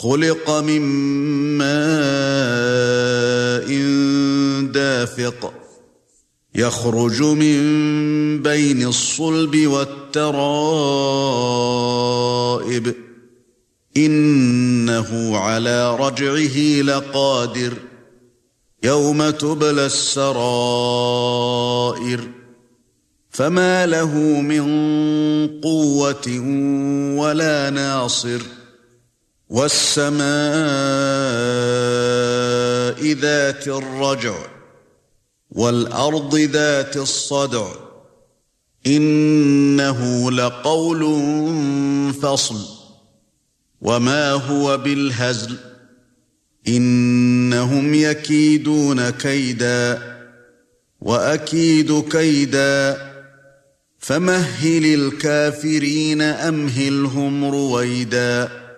خُلِقَ مِن مَّاءٍ دَافِقٍ يَخْرُجُ مِن بَيْنِ الصُّلْبِ وَالتَّرَائِبِ إِنَّهُ عَلَى رَجْعِهِ لَقَادِرٌ يَوْمَ تُبْلَى السَّرَائِرُ فَمَا لَهُ مِن قُوَّةٍ وَلَا نَاصِرٍ وَالسَّمَاءِ ذَاتِ الرَّجْعِ وَالْأَرْضِ ذَاتِ الصَّدْعِ إِنَّهُ لَقَوْلٌ فَصْلٌ وَمَا هُوَ بِالْهَزْلِ إِنَّهُمْ يَكِيدُونَ كَيْدًا وَأَكِيدُ كَيْدًا فَمَهِّلِ الْكَافِرِينَ أَمْهِلْهُمْ رُوَيْدًا